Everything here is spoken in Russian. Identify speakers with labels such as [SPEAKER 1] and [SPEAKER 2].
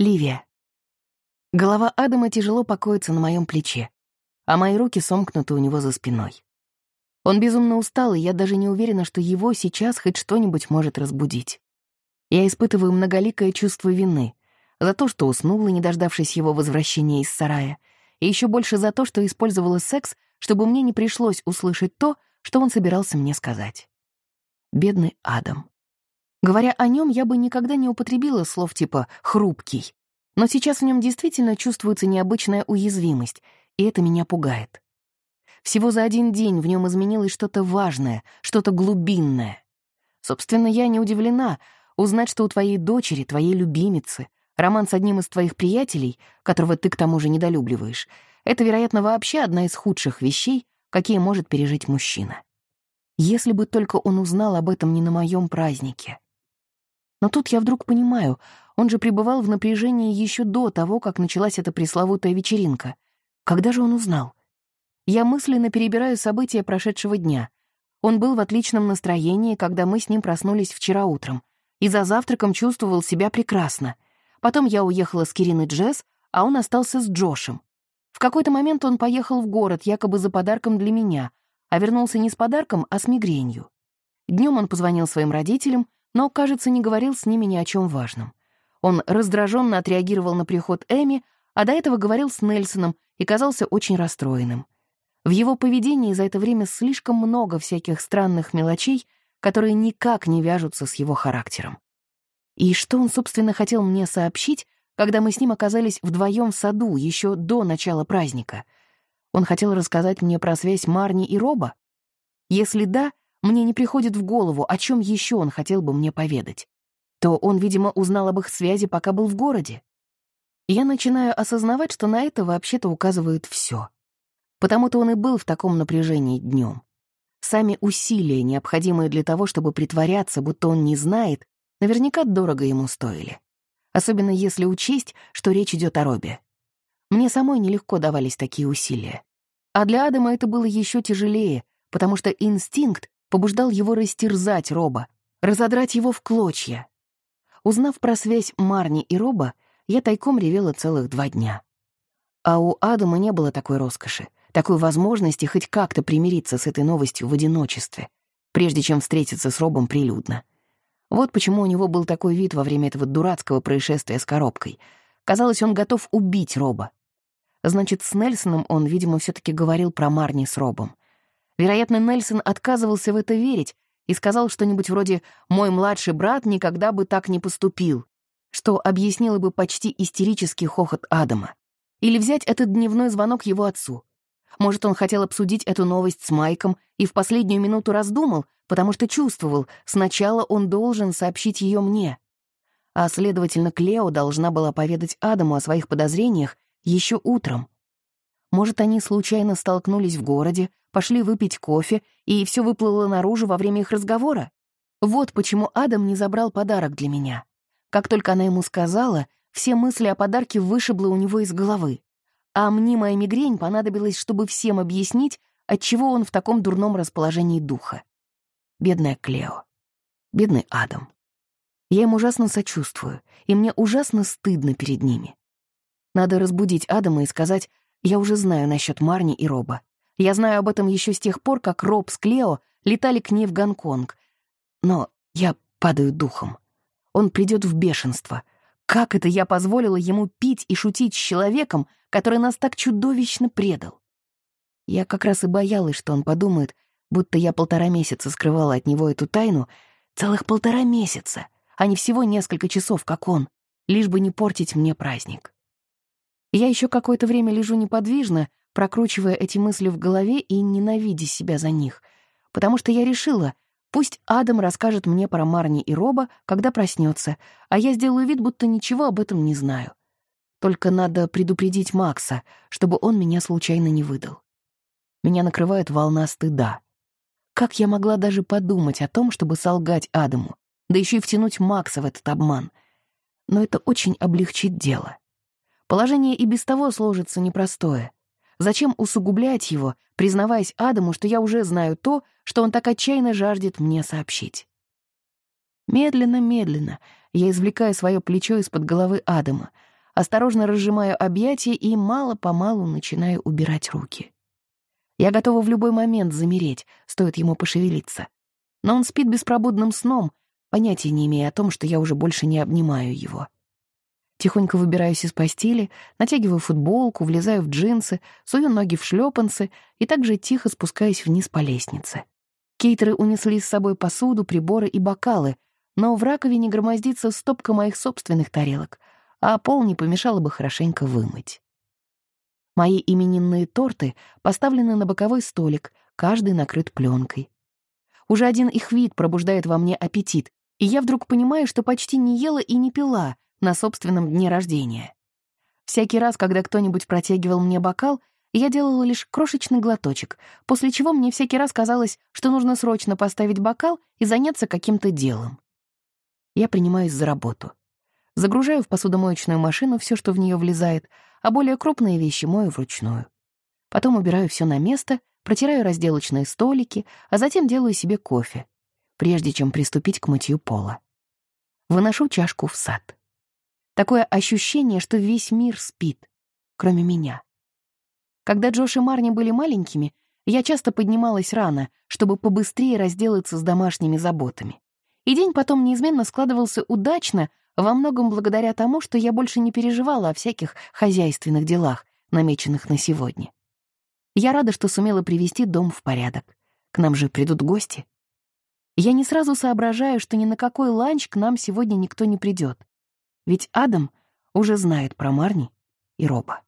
[SPEAKER 1] Ливия. Голова Адама тяжело покоится на моем плече, а мои руки сомкнуты у него за спиной. Он безумно устал, и я даже не уверена, что его сейчас хоть что-нибудь может разбудить. Я испытываю многоликое чувство вины за то, что уснула, не дождавшись его возвращения из сарая, и еще больше за то, что использовала секс, чтобы мне не пришлось услышать то, что он собирался мне сказать. Бедный Адам. Говоря о нем, я бы никогда не употребила слов типа «хрупкий». Но сейчас в нем действительно чувствуется необычная уязвимость, и это меня пугает. Всего за один день в нем изменилось что-то важное, что-то глубинное. Собственно, я не удивлена узнать, что у твоей дочери, твоей любимицы, роман с одним из твоих приятелей, которого ты к тому же недолюбливаешь, это, вероятно, вообще одна из худших вещей, какие может пережить мужчина. Если бы только он узнал об этом не на моем празднике. Но тут я вдруг понимаю, он же пребывал в напряжении еще до того, как началась эта пресловутая вечеринка. Когда же он узнал? Я мысленно перебираю события прошедшего дня. Он был в отличном настроении, когда мы с ним проснулись вчера утром, и за завтраком чувствовал себя прекрасно. Потом я уехала с Кириной Джесс, а он остался с Джошем. В какой-то момент он поехал в город, якобы за подарком для меня, а вернулся не с подарком, а с мигренью. Днем он позвонил своим родителям, но, кажется, не говорил с ними ни о чем важном. Он раздраженно отреагировал на приход Эми, а до этого говорил с Нельсоном и казался очень расстроенным. В его поведении за это время слишком много всяких странных мелочей, которые никак не вяжутся с его характером. И что он, собственно, хотел мне сообщить, когда мы с ним оказались вдвоем в саду еще до начала праздника? Он хотел рассказать мне про связь Марни и Роба? Если да, мне не приходит в голову, о чем еще он хотел бы мне поведать. То он, видимо, узнал об их связи, пока был в городе. Я начинаю осознавать, что на это вообще-то указывает все. Потому-то он и был в таком напряжении днем. Сами усилия, необходимые для того, чтобы притворяться, будто он не знает, наверняка дорого ему стоили. Особенно если учесть, что речь идет о Робе. Мне самой нелегко давались такие усилия. А для Адама это было еще тяжелее, потому что инстинкт побуждал его растерзать Роба, разодрать его в клочья. Узнав про связь Марни и Роба, я тайком ревела целых два дня. А у Адама не было такой роскоши, такой возможности хоть как-то примириться с этой новостью в одиночестве, прежде чем встретиться с Робом прилюдно. Вот почему у него был такой вид во время этого дурацкого происшествия с коробкой. Казалось, он готов убить Роба. Значит, с Нельсоном он, видимо, все таки говорил про Марни с Робом. Вероятно, Нельсон отказывался в это верить и сказал что-нибудь вроде «мой младший брат никогда бы так не поступил», что объяснило бы почти истерический хохот Адама. Или взять этот дневной звонок его отцу. Может, он хотел обсудить эту новость с Майком и в последнюю минуту раздумал, потому что чувствовал, сначала он должен сообщить ее мне. А, следовательно, Клео должна была поведать Адаму о своих подозрениях еще утром. Может, они случайно столкнулись в городе, пошли выпить кофе, и все выплыло наружу во время их разговора? Вот почему Адам не забрал подарок для меня. Как только она ему сказала, все мысли о подарке вышибло у него из головы. А мнимая мигрень понадобилась, чтобы всем объяснить, отчего он в таком дурном расположении духа. Бедная Клео. Бедный Адам. Я им ужасно сочувствую, и мне ужасно стыдно перед ними. Надо разбудить Адама и сказать, я уже знаю насчет Марни и Роба. Я знаю об этом еще с тех пор, как Роб с Клео летали к ней в Гонконг. Но я падаю духом. Он придет в бешенство. Как это я позволила ему пить и шутить с человеком, который нас так чудовищно предал? Я как раз и боялась, что он подумает, будто я полтора месяца скрывала от него эту тайну, целых полтора месяца, а не всего несколько часов, как он, лишь бы не портить мне праздник. Я еще какое-то время лежу неподвижно, прокручивая эти мысли в голове и ненавидя себя за них, потому что я решила, пусть Адам расскажет мне про Марни и Роба, когда проснется, а я сделаю вид, будто ничего об этом не знаю. Только надо предупредить Макса, чтобы он меня случайно не выдал. Меня накрывает волна стыда. Как я могла даже подумать о том, чтобы солгать Адаму, да еще и втянуть Макса в этот обман? Но это очень облегчит дело. Положение и без того сложится непростое. Зачем усугублять его, признаваясь Адаму, что я уже знаю то, что он так отчаянно жаждет мне сообщить? Медленно-медленно я извлекаю свое плечо из-под головы Адама, осторожно разжимаю объятия и мало-помалу начинаю убирать руки. Я готова в любой момент замереть, стоит ему пошевелиться. Но он спит беспробудным сном, понятия не имея о том, что я уже больше не обнимаю его. Тихонько выбираюсь из постели, натягиваю футболку, влезаю в джинсы, сую ноги в шлепанцы и также тихо спускаюсь вниз по лестнице. Кейтеры унесли с собой посуду, приборы и бокалы, но в раковине громоздится стопка моих собственных тарелок, а пол не помешало бы хорошенько вымыть. Мои именинные торты поставлены на боковой столик, каждый накрыт пленкой. Уже один их вид пробуждает во мне аппетит, и я вдруг понимаю, что почти не ела и не пила на собственном дне рождения. Всякий раз, когда кто-нибудь протягивал мне бокал, я делала лишь крошечный глоточек, после чего мне всякий раз казалось, что нужно срочно поставить бокал и заняться каким-то делом. Я принимаюсь за работу. Загружаю в посудомоечную машину все, что в нее влезает, а более крупные вещи мою вручную. Потом убираю все на место, протираю разделочные столики, а затем делаю себе кофе, прежде чем приступить к мытью пола. Выношу чашку в сад. Такое ощущение, что весь мир спит, кроме меня. Когда Джош и Марни были маленькими, я часто поднималась рано, чтобы побыстрее разделаться с домашними заботами. И день потом неизменно складывался удачно, во многом благодаря тому, что я больше не переживала о всяких хозяйственных делах, намеченных на сегодня. Я рада, что сумела привести дом в порядок. К нам же придут гости. Я не сразу соображаю, что ни на какой ланч к нам сегодня никто не придет. Ведь Адам уже знает про Марни и Роба.